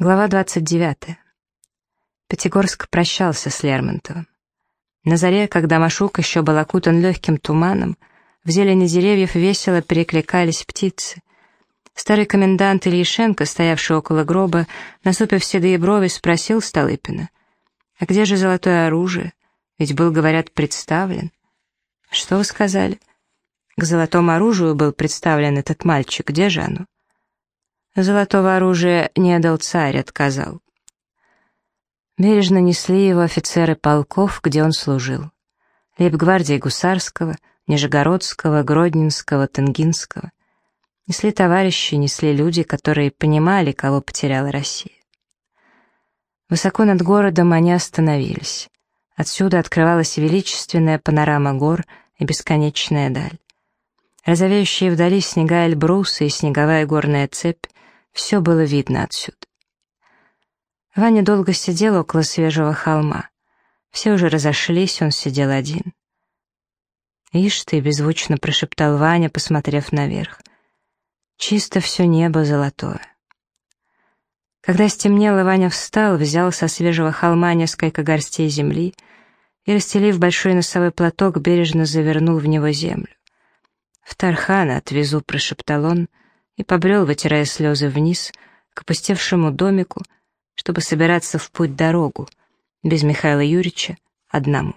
Глава 29. Пятигорск прощался с Лермонтовым. На заре, когда Машук еще был окутан легким туманом, в зелени деревьев весело перекликались птицы. Старый комендант Ильишенко, стоявший около гроба, насупив седые брови, спросил Столыпина, «А где же золотое оружие? Ведь был, говорят, представлен». «Что вы сказали?» «К золотому оружию был представлен этот мальчик. Где же оно?» Золотого оружия не дал царь, отказал. Бережно несли его офицеры полков, где он служил. Лейб-гвардии Гусарского, Нижегородского, Гродненского, Тенгинского. Несли товарищи, несли люди, которые понимали, кого потеряла Россия. Высоко над городом они остановились. Отсюда открывалась величественная панорама гор и бесконечная даль. Розовеющие вдали снега Эльбруса и снеговая горная цепь все было видно отсюда. Ваня долго сидел около свежего холма. Все уже разошлись, он сидел один. «Ишь ты!» — беззвучно прошептал Ваня, посмотрев наверх. «Чисто все небо золотое». Когда стемнело, Ваня встал, взял со свежего холма несколько горстей земли и, расстелив большой носовой платок, бережно завернул в него землю. «В Тархана отвезу», — прошептал он, — и побрел, вытирая слезы вниз, к опустевшему домику, чтобы собираться в путь-дорогу, без Михаила Юрьевича, одному.